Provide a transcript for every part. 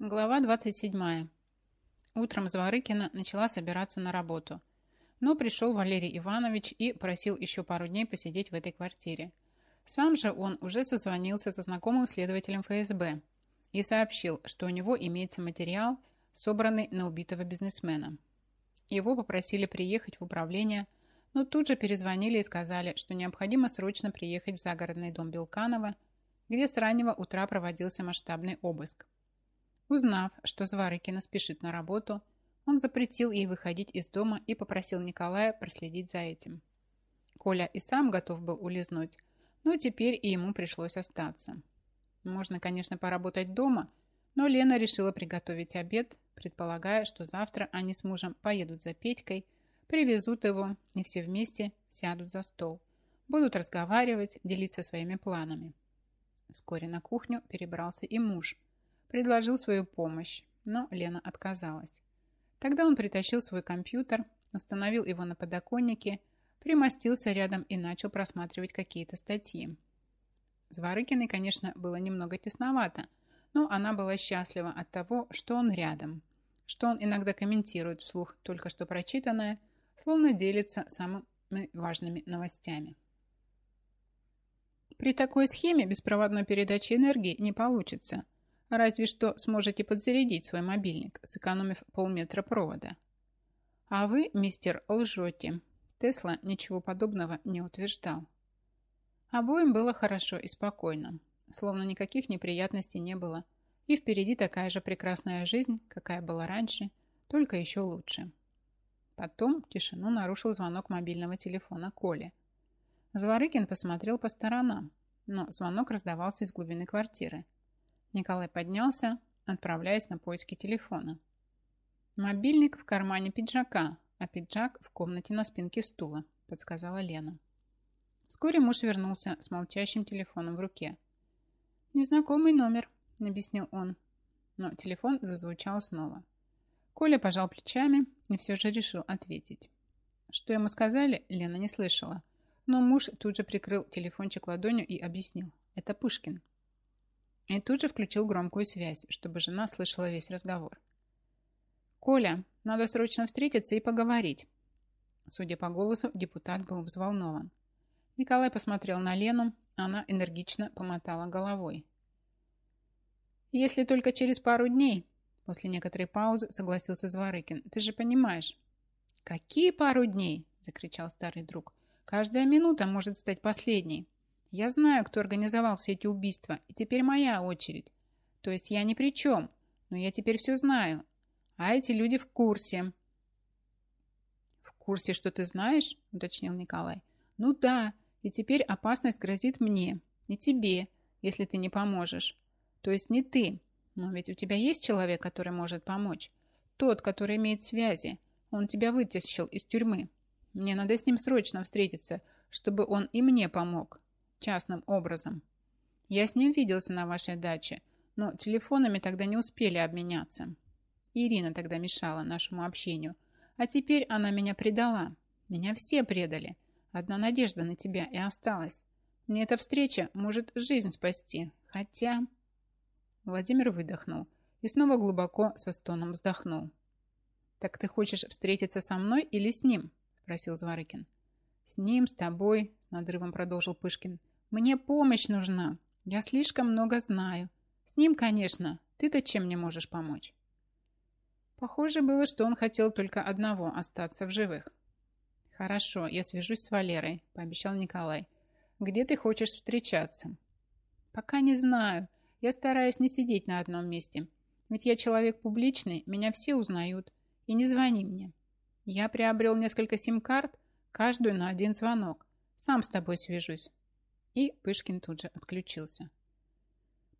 Глава 27. Утром Зворыкина начала собираться на работу. Но пришел Валерий Иванович и просил еще пару дней посидеть в этой квартире. Сам же он уже созвонился со знакомым следователем ФСБ и сообщил, что у него имеется материал, собранный на убитого бизнесмена. Его попросили приехать в управление, но тут же перезвонили и сказали, что необходимо срочно приехать в загородный дом Белканова, где с раннего утра проводился масштабный обыск. Узнав, что Зварыкина спешит на работу, он запретил ей выходить из дома и попросил Николая проследить за этим. Коля и сам готов был улизнуть, но теперь и ему пришлось остаться. Можно, конечно, поработать дома, но Лена решила приготовить обед, предполагая, что завтра они с мужем поедут за Петькой, привезут его и все вместе сядут за стол. Будут разговаривать, делиться своими планами. Вскоре на кухню перебрался и муж – предложил свою помощь, но Лена отказалась. Тогда он притащил свой компьютер, установил его на подоконнике, примостился рядом и начал просматривать какие-то статьи. Зворыкиной, конечно, было немного тесновато, но она была счастлива от того, что он рядом, что он иногда комментирует вслух только что прочитанное, словно делится самыми важными новостями. При такой схеме беспроводной передачи энергии не получится – Разве что сможете подзарядить свой мобильник, сэкономив полметра провода. А вы, мистер, лжете. Тесла ничего подобного не утверждал. Обоим было хорошо и спокойно, словно никаких неприятностей не было, и впереди такая же прекрасная жизнь, какая была раньше, только еще лучше. Потом тишину нарушил звонок мобильного телефона Коли. Зворыкин посмотрел по сторонам, но звонок раздавался из глубины квартиры. Николай поднялся, отправляясь на поиски телефона. «Мобильник в кармане пиджака, а пиджак в комнате на спинке стула», подсказала Лена. Вскоре муж вернулся с молчащим телефоном в руке. «Незнакомый номер», — объяснил он. Но телефон зазвучал снова. Коля пожал плечами и все же решил ответить. Что ему сказали, Лена не слышала. Но муж тут же прикрыл телефончик ладонью и объяснил. «Это Пушкин». И тут же включил громкую связь, чтобы жена слышала весь разговор. «Коля, надо срочно встретиться и поговорить». Судя по голосу, депутат был взволнован. Николай посмотрел на Лену, она энергично помотала головой. «Если только через пару дней», после некоторой паузы согласился Зворыкин, «ты же понимаешь». «Какие пару дней?» – закричал старый друг. «Каждая минута может стать последней. Я знаю, кто организовал все эти убийства, и теперь моя очередь. То есть я ни при чем, но я теперь все знаю. А эти люди в курсе. В курсе, что ты знаешь? Уточнил Николай. Ну да, и теперь опасность грозит мне, и тебе, если ты не поможешь. То есть не ты, но ведь у тебя есть человек, который может помочь. Тот, который имеет связи. Он тебя вытащил из тюрьмы. Мне надо с ним срочно встретиться, чтобы он и мне помог частным образом. Я с ним виделся на вашей даче, но телефонами тогда не успели обменяться. Ирина тогда мешала нашему общению, а теперь она меня предала. Меня все предали. Одна надежда на тебя и осталась. Мне эта встреча может жизнь спасти, хотя...» Владимир выдохнул и снова глубоко со стоном вздохнул. «Так ты хочешь встретиться со мной или с ним?» – спросил Зворыкин. «С ним, с тобой», – надрывом продолжил Пышкин. «Мне помощь нужна. Я слишком много знаю. С ним, конечно. Ты-то чем мне можешь помочь?» Похоже было, что он хотел только одного – остаться в живых. «Хорошо, я свяжусь с Валерой», – пообещал Николай. «Где ты хочешь встречаться?» «Пока не знаю. Я стараюсь не сидеть на одном месте. Ведь я человек публичный, меня все узнают. И не звони мне. Я приобрел несколько сим-карт, Каждую на один звонок. Сам с тобой свяжусь. И Пышкин тут же отключился.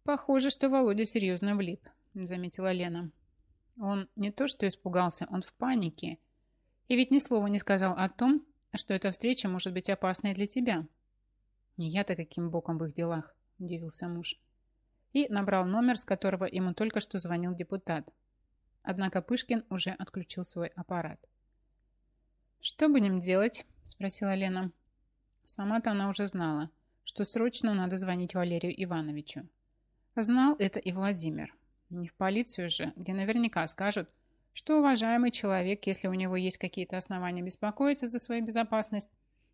Похоже, что Володя серьезно влип, заметила Лена. Он не то что испугался, он в панике. И ведь ни слова не сказал о том, что эта встреча может быть опасной для тебя. Не я-то каким боком в их делах, удивился муж. И набрал номер, с которого ему только что звонил депутат. Однако Пышкин уже отключил свой аппарат. «Что будем делать?» – спросила Лена. Сама-то она уже знала, что срочно надо звонить Валерию Ивановичу. Знал это и Владимир. Не в полицию же, где наверняка скажут, что уважаемый человек, если у него есть какие-то основания беспокоиться за свою безопасность,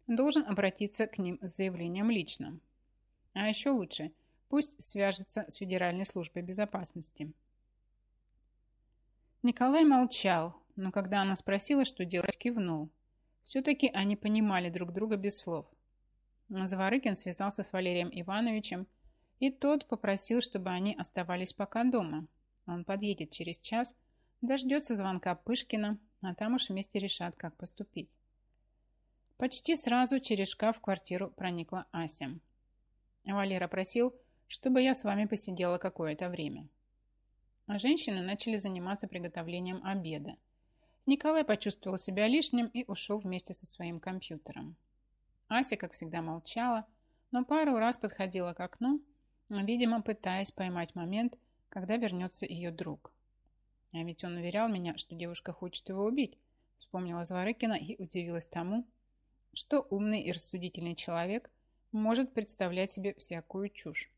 должен обратиться к ним с заявлением лично. А еще лучше, пусть свяжется с Федеральной службой безопасности. Николай молчал, но когда она спросила, что делать, кивнул. Все-таки они понимали друг друга без слов. Заворыкин связался с Валерием Ивановичем, и тот попросил, чтобы они оставались пока дома. Он подъедет через час, дождется звонка Пышкина, а там уж вместе решат, как поступить. Почти сразу через шкаф в квартиру проникла Ася. Валера просил, чтобы я с вами посидела какое-то время. А женщины начали заниматься приготовлением обеда. Николай почувствовал себя лишним и ушел вместе со своим компьютером. Ася, как всегда, молчала, но пару раз подходила к окну, видимо, пытаясь поймать момент, когда вернется ее друг. А ведь он уверял меня, что девушка хочет его убить, вспомнила Зворыкина и удивилась тому, что умный и рассудительный человек может представлять себе всякую чушь.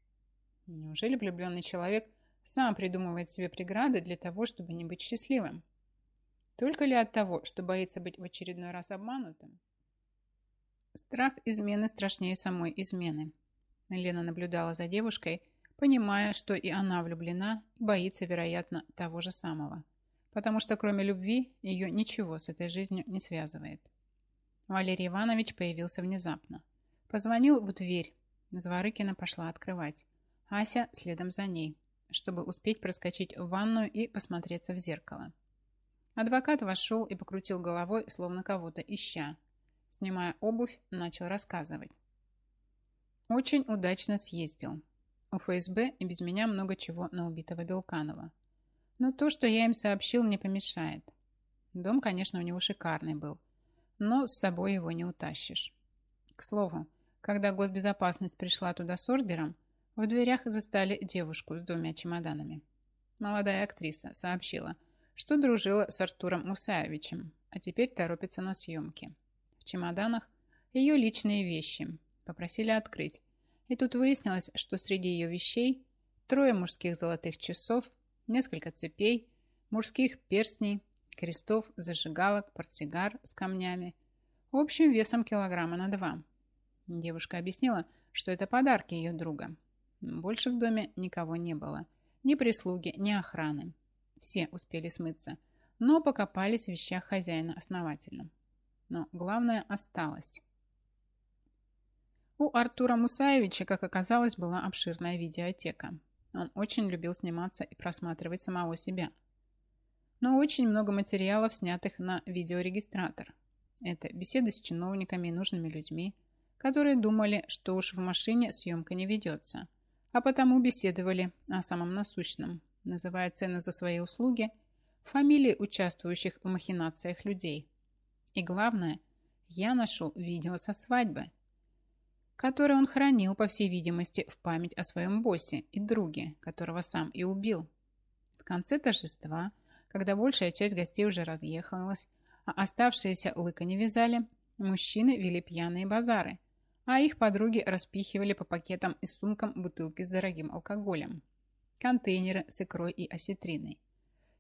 Неужели влюбленный человек сам придумывает себе преграды для того, чтобы не быть счастливым? Только ли от того, что боится быть в очередной раз обманутым? Страх измены страшнее самой измены. Лена наблюдала за девушкой, понимая, что и она влюблена и боится, вероятно, того же самого. Потому что кроме любви ее ничего с этой жизнью не связывает. Валерий Иванович появился внезапно. Позвонил в дверь. Зворыкина пошла открывать. Ася следом за ней, чтобы успеть проскочить в ванную и посмотреться в зеркало. Адвокат вошел и покрутил головой, словно кого-то ища, Снимая обувь, начал рассказывать. Очень удачно съездил. У ФСБ и без меня много чего на убитого Белканова. Но то, что я им сообщил, не помешает. Дом, конечно, у него шикарный был, но с собой его не утащишь. К слову, когда госбезопасность пришла туда с ордером, в дверях застали девушку с двумя чемоданами. Молодая актриса сообщила, что дружила с Артуром Мусаевичем, а теперь торопится на съемки. В чемоданах ее личные вещи. Попросили открыть. И тут выяснилось, что среди ее вещей трое мужских золотых часов, несколько цепей, мужских перстней, крестов, зажигалок, портсигар с камнями. Общим весом килограмма на два. Девушка объяснила, что это подарки ее друга. Больше в доме никого не было. Ни прислуги, ни охраны. Все успели смыться, но покопались в вещах хозяина основательно но главное осталось. У Артура Мусаевича, как оказалось, была обширная видеотека. Он очень любил сниматься и просматривать самого себя. Но очень много материалов, снятых на видеорегистратор. Это беседы с чиновниками и нужными людьми, которые думали, что уж в машине съемка не ведется, а потому беседовали о самом насущном, называя цены за свои услуги, фамилии участвующих в махинациях людей – и главное, я нашел видео со свадьбы, которое он хранил, по всей видимости, в память о своем боссе и друге, которого сам и убил. В конце торжества, когда большая часть гостей уже разъехалась, а оставшиеся лыка не вязали, мужчины вели пьяные базары, а их подруги распихивали по пакетам и сумкам бутылки с дорогим алкоголем, контейнеры с икрой и осетриной.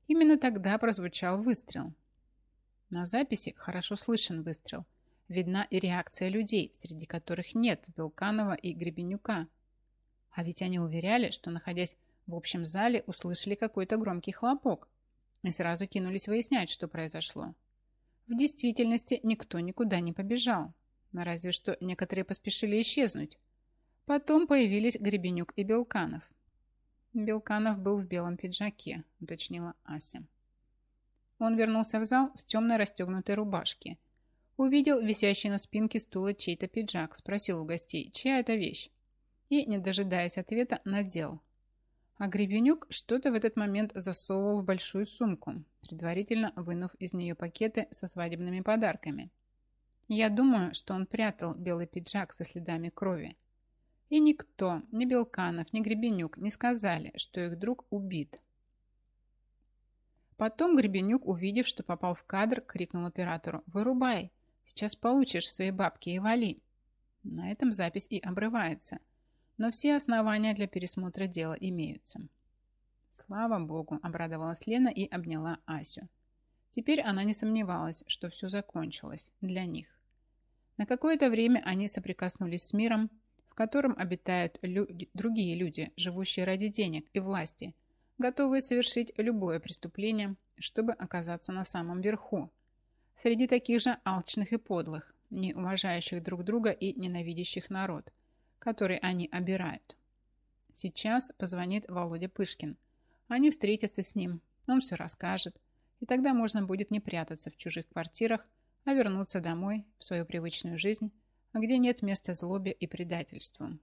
Именно тогда прозвучал выстрел, на записи хорошо слышен выстрел. Видна и реакция людей, среди которых нет Белканова и Гребенюка. А ведь они уверяли, что, находясь в общем зале, услышали какой-то громкий хлопок и сразу кинулись выяснять, что произошло. В действительности никто никуда не побежал, разве что некоторые поспешили исчезнуть. Потом появились Гребенюк и Белканов. Белканов был в белом пиджаке, уточнила Ася. Он вернулся в зал в темной расстегнутой рубашке. Увидел висящий на спинке стула чей-то пиджак, спросил у гостей, чья это вещь. И, не дожидаясь ответа, надел. А Гребенюк что-то в этот момент засовывал в большую сумку, предварительно вынув из нее пакеты со свадебными подарками. Я думаю, что он прятал белый пиджак со следами крови. И никто, ни Белканов, ни Гребенюк не сказали, что их друг убит. Потом Гребенюк, увидев, что попал в кадр, крикнул оператору «Вырубай! Сейчас получишь свои бабки и вали!» На этом запись и обрывается, но все основания для пересмотра дела имеются. Слава богу, обрадовалась Лена и обняла Асю. Теперь она не сомневалась, что все закончилось для них. На какое-то время они соприкоснулись с миром, в котором обитают люди, другие люди, живущие ради денег и власти, готовые совершить любое преступление, чтобы оказаться на самом верху, среди таких же алчных и подлых, не уважающих друг друга и ненавидящих народ, который они обирают. Сейчас позвонит Володя Пышкин. Они встретятся с ним, он все расскажет, и тогда можно будет не прятаться в чужих квартирах, а вернуться домой, в свою привычную жизнь, где нет места злобе и предательству.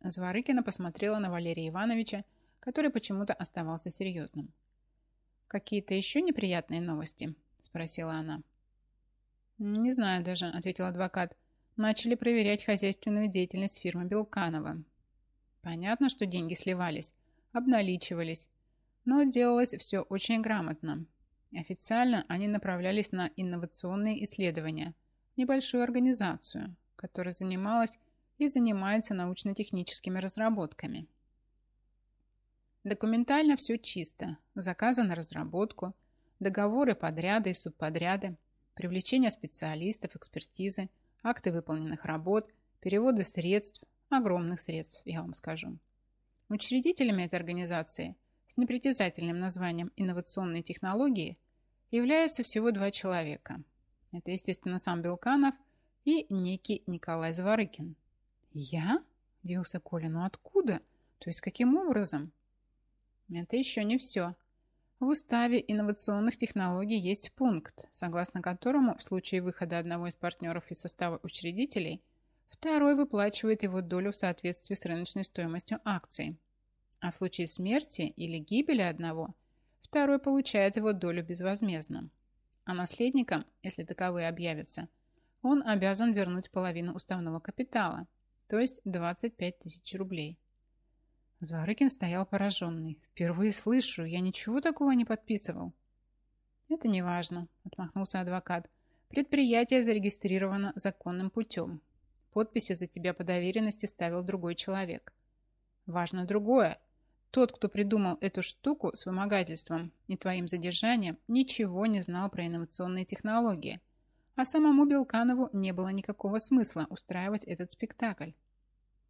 Зворыкина посмотрела на Валерия Ивановича, который почему-то оставался серьезным. «Какие-то еще неприятные новости?» – спросила она. «Не знаю даже», – ответил адвокат. «Начали проверять хозяйственную деятельность фирмы Белканова. Понятно, что деньги сливались, обналичивались, но делалось все очень грамотно. Официально они направлялись на инновационные исследования, небольшую организацию, которая занималась и занимается научно-техническими разработками. Документально все чисто. Заказы на разработку, договоры, подряды и субподряды, привлечение специалистов, экспертизы, акты выполненных работ, переводы средств, огромных средств, я вам скажу. Учредителями этой организации с непритязательным названием «Инновационные технологии» являются всего два человека. Это, естественно, сам Белканов и некий Николай Зворыкин. «Я?» – удивился Коля. «Ну откуда? То есть каким образом?» Это еще не все. В уставе инновационных технологий есть пункт, согласно которому в случае выхода одного из партнеров из состава учредителей, второй выплачивает его долю в соответствии с рыночной стоимостью акций. А в случае смерти или гибели одного, второй получает его долю безвозмездно. А наследникам, если таковые объявятся, он обязан вернуть половину уставного капитала, то есть 25 тысяч рублей. Зворыкин стоял пораженный. «Впервые слышу, я ничего такого не подписывал». «Это не важно», – отмахнулся адвокат. «Предприятие зарегистрировано законным путем. Подписи за тебя по доверенности ставил другой человек. Важно другое. Тот, кто придумал эту штуку с вымогательством и твоим задержанием, ничего не знал про инновационные технологии. А самому Белканову не было никакого смысла устраивать этот спектакль.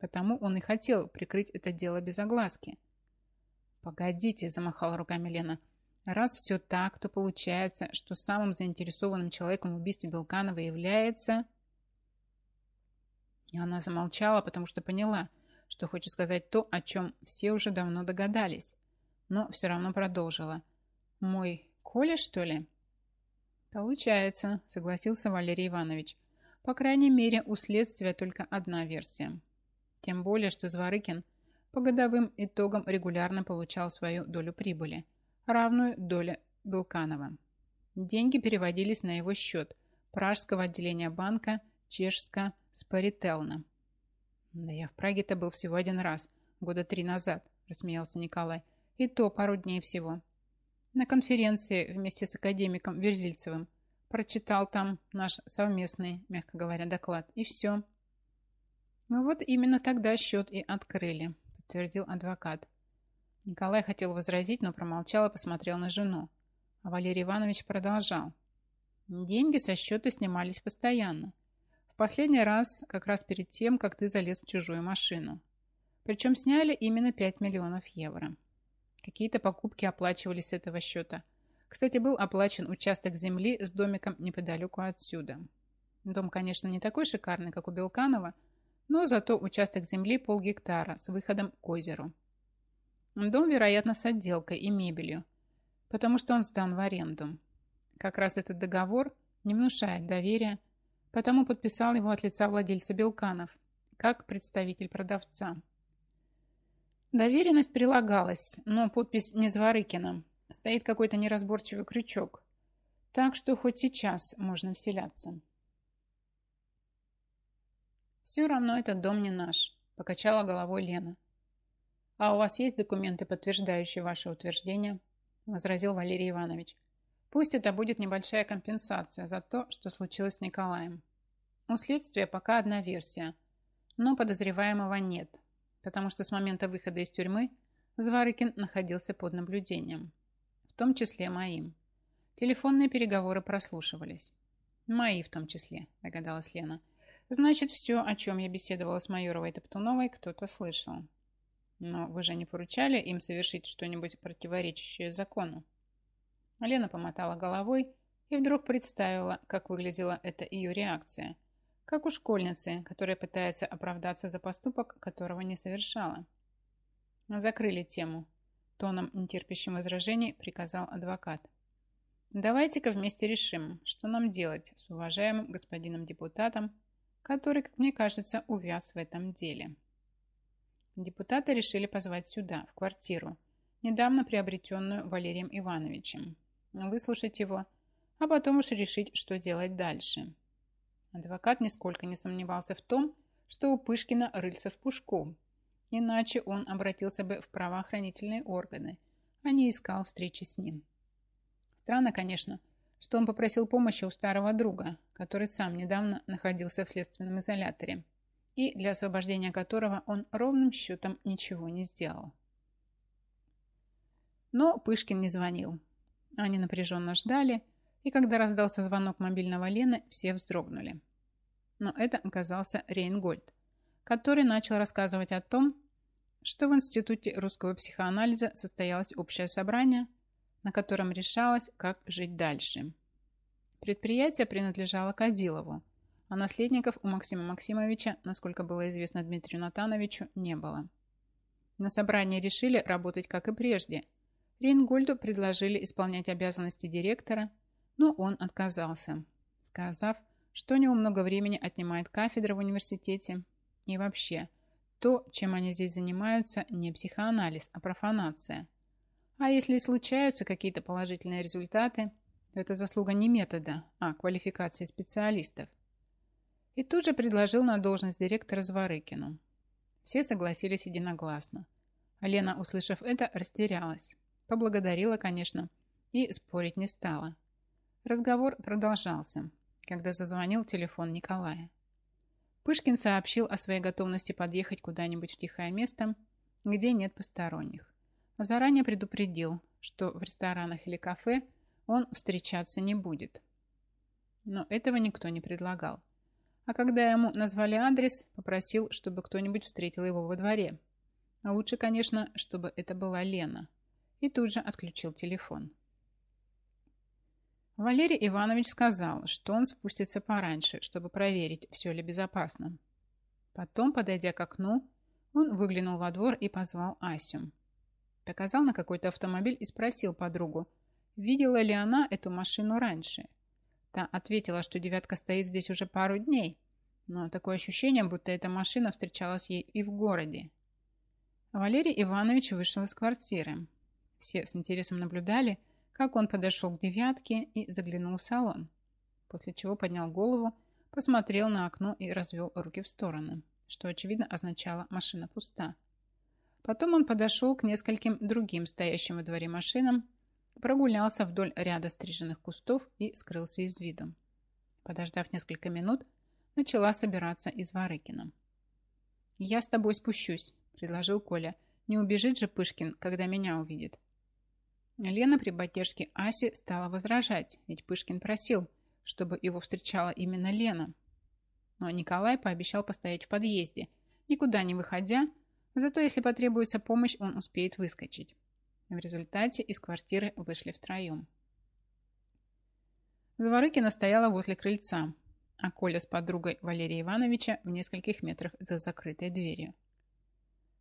Потому он и хотел прикрыть это дело без огласки. «Погодите», – замахала руками Лена. «Раз все так, то получается, что самым заинтересованным человеком в убийстве Белканова является...» И она замолчала, потому что поняла, что хочет сказать то, о чем все уже давно догадались, но все равно продолжила. «Мой Коля, что ли?» «Получается», – согласился Валерий Иванович. «По крайней мере, у следствия только одна версия. Тем более, что Зворыкин по годовым итогам регулярно получал свою долю прибыли, равную доле Белканова. Деньги переводились на его счет Пражского отделения банка Чешско-Спарителна. «Да я в Праге-то был всего один раз, года три назад», – рассмеялся Николай. «И то пару дней всего. На конференции вместе с академиком Верзильцевым. Прочитал там наш совместный, мягко говоря, доклад. И все». «Ну вот именно тогда счет и открыли», – подтвердил адвокат. Николай хотел возразить, но промолчал и посмотрел на жену. А Валерий Иванович продолжал. Деньги со счета снимались постоянно. В последний раз, как раз перед тем, как ты залез в чужую машину. Причем сняли именно 5 миллионов евро. Какие-то покупки оплачивались с этого счета. Кстати, был оплачен участок земли с домиком неподалеку отсюда. Дом, конечно, не такой шикарный, как у Белканова, но зато участок земли полгектара с выходом к озеру. Дом, вероятно, с отделкой и мебелью, потому что он сдан в аренду. Как раз этот договор не внушает доверия, потому подписал его от лица владельца Белканов, как представитель продавца. Доверенность прилагалась, но подпись не Зворыкина. Стоит какой-то неразборчивый крючок. Так что хоть сейчас можно вселяться. «Все равно этот дом не наш», – покачала головой Лена. «А у вас есть документы, подтверждающие ваше утверждение?» – возразил Валерий Иванович. «Пусть это будет небольшая компенсация за то, что случилось с Николаем. У следствия пока одна версия, но подозреваемого нет, потому что с момента выхода из тюрьмы Зворыкин находился под наблюдением, в том числе моим. Телефонные переговоры прослушивались. Мои в том числе, догадалась Лена. Значит, все, о чем я беседовала с Майоровой Топтуновой, кто-то слышал. Но вы же не поручали им совершить что-нибудь противоречащее закону? Лена помотала головой и вдруг представила, как выглядела эта ее реакция. Как у школьницы, которая пытается оправдаться за поступок, которого не совершала. Закрыли тему. Тоном, нетерпящим возражений, приказал адвокат. Давайте-ка вместе решим, что нам делать с уважаемым господином депутатом, который, как мне кажется, увяз в этом деле. Депутата решили позвать сюда, в квартиру, недавно приобретенную Валерием Ивановичем, выслушать его, а потом уж решить, что делать дальше. Адвокат нисколько не сомневался в том, что у Пышкина рыльца в пушку, иначе он обратился бы в правоохранительные органы, а не искал встречи с ним. Странно, конечно, что он попросил помощи у старого друга, который сам недавно находился в следственном изоляторе, и для освобождения которого он ровным счетом ничего не сделал. Но Пышкин не звонил. Они напряженно ждали, и когда раздался звонок мобильного Лены, все вздрогнули. Но это оказался Рейнгольд, который начал рассказывать о том, что в Институте русского психоанализа состоялось общее собрание, на котором решалось, как жить дальше. Предприятие принадлежало Кадилову, а наследников у Максима Максимовича, насколько было известно Дмитрию Натановичу, не было. На собрании решили работать как и прежде. Рейнгольду предложили исполнять обязанности директора, но он отказался, сказав, что у него много времени отнимает кафедра в университете и вообще – то, чем они здесь занимаются, не психоанализ, а профанация. А если случаются какие-то положительные результаты, то это заслуга не метода, а квалификации специалистов. И тут же предложил на должность директора Зворыкину. Все согласились единогласно. Лена, услышав это, растерялась. Поблагодарила, конечно, и спорить не стала. Разговор продолжался, когда зазвонил телефон Николая. Пышкин сообщил о своей готовности подъехать куда-нибудь в тихое место, где нет посторонних. Заранее предупредил, что в ресторанах или кафе он встречаться не будет. Но этого никто не предлагал. А когда ему назвали адрес, попросил, чтобы кто-нибудь встретил его во дворе. А лучше, конечно, чтобы это была Лена. И тут же отключил телефон. Валерий Иванович сказал, что он спустится пораньше, чтобы проверить, все ли безопасно. Потом, подойдя к окну, он выглянул во двор и позвал Асю. Показал на какой-то автомобиль и спросил подругу, видела ли она эту машину раньше. Та ответила, что девятка стоит здесь уже пару дней, но такое ощущение, будто эта машина встречалась ей и в городе. Валерий Иванович вышел из квартиры. Все с интересом наблюдали, как он подошел к девятке и заглянул в салон, после чего поднял голову, посмотрел на окно и развел руки в стороны, что, очевидно, означало «машина пуста». Потом он подошел к нескольким другим стоящим во дворе машинам, прогулялся вдоль ряда стриженных кустов и скрылся из виду. Подождав несколько минут, начала собираться из Варыкина. «Я с тобой спущусь», — предложил Коля. «Не убежит же Пышкин, когда меня увидит». Лена при поддержке Аси стала возражать, ведь Пышкин просил, чтобы его встречала именно Лена. Но Николай пообещал постоять в подъезде, никуда не выходя, зато если потребуется помощь, он успеет выскочить. В результате из квартиры вышли втроем. Заворыкина стояла возле крыльца, а Коля с подругой Валерия Ивановича в нескольких метрах за закрытой дверью.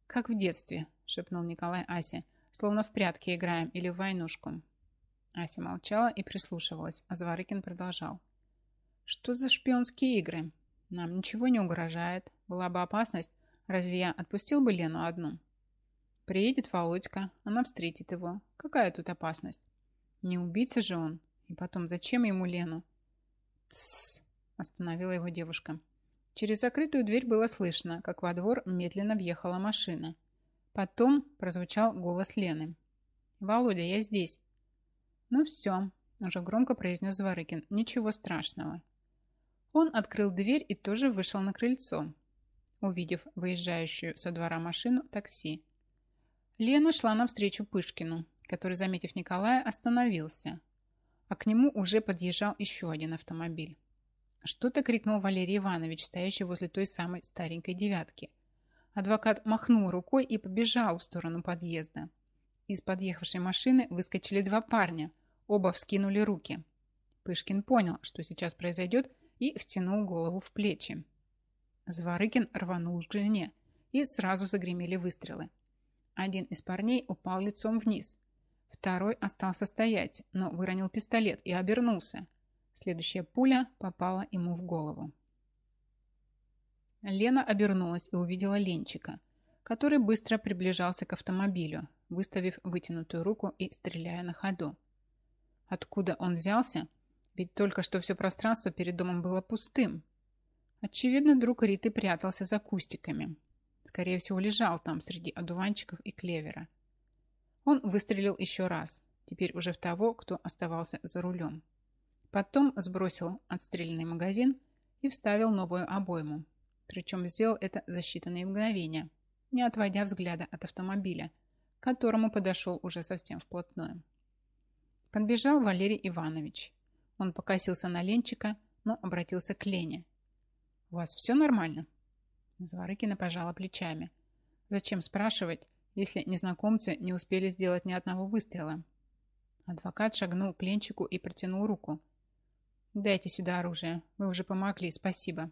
«Как в детстве», — шепнул Николай Асе, Словно в прятки играем или в войнушку. Ася молчала и прислушивалась, а Зворыкин продолжал. Что за шпионские игры? Нам ничего не угрожает. Была бы опасность, разве я отпустил бы Лену одну? Приедет Володька, она встретит его. Какая тут опасность? Не убийца же он. И потом, зачем ему Лену? Тссс, остановила его девушка. Через закрытую дверь было слышно, как во двор медленно въехала машина. Потом прозвучал голос Лены. «Володя, я здесь». «Ну все», – уже громко произнес Зворыкин. «Ничего страшного». Он открыл дверь и тоже вышел на крыльцо, увидев выезжающую со двора машину такси. Лена шла навстречу Пышкину, который, заметив Николая, остановился, а к нему уже подъезжал еще один автомобиль. Что-то крикнул Валерий Иванович, стоящий возле той самой старенькой девятки. Адвокат махнул рукой и побежал в сторону подъезда. Из подъехавшей машины выскочили два парня, оба вскинули руки. Пышкин понял, что сейчас произойдет, и втянул голову в плечи. Зворыкин рванул к жене, и сразу загремели выстрелы. Один из парней упал лицом вниз. Второй остался стоять, но выронил пистолет и обернулся. Следующая пуля попала ему в голову. Лена обернулась и увидела Ленчика, который быстро приближался к автомобилю, выставив вытянутую руку и стреляя на ходу. Откуда он взялся? Ведь только что все пространство перед домом было пустым. Очевидно, друг Риты прятался за кустиками. Скорее всего, лежал там среди одуванчиков и клевера. Он выстрелил еще раз, теперь уже в того, кто оставался за рулем. Потом сбросил отстрелянный магазин и вставил новую обойму. Причем сделал это за считанные мгновения, не отводя взгляда от автомобиля, к которому подошел уже совсем вплотную. Подбежал Валерий Иванович. Он покосился на Ленчика, но обратился к Лене. «У вас все нормально?» Зворыкина пожала плечами. «Зачем спрашивать, если незнакомцы не успели сделать ни одного выстрела?» Адвокат шагнул к Ленчику и протянул руку. «Дайте сюда оружие. Вы уже помогли. Спасибо».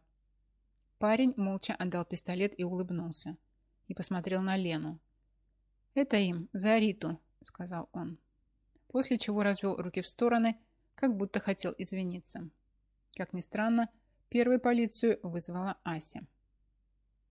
Парень молча отдал пистолет и улыбнулся. И посмотрел на Лену. «Это им, за Риту», — сказал он. После чего развел руки в стороны, как будто хотел извиниться. Как ни странно, первой полицию вызвала Ася.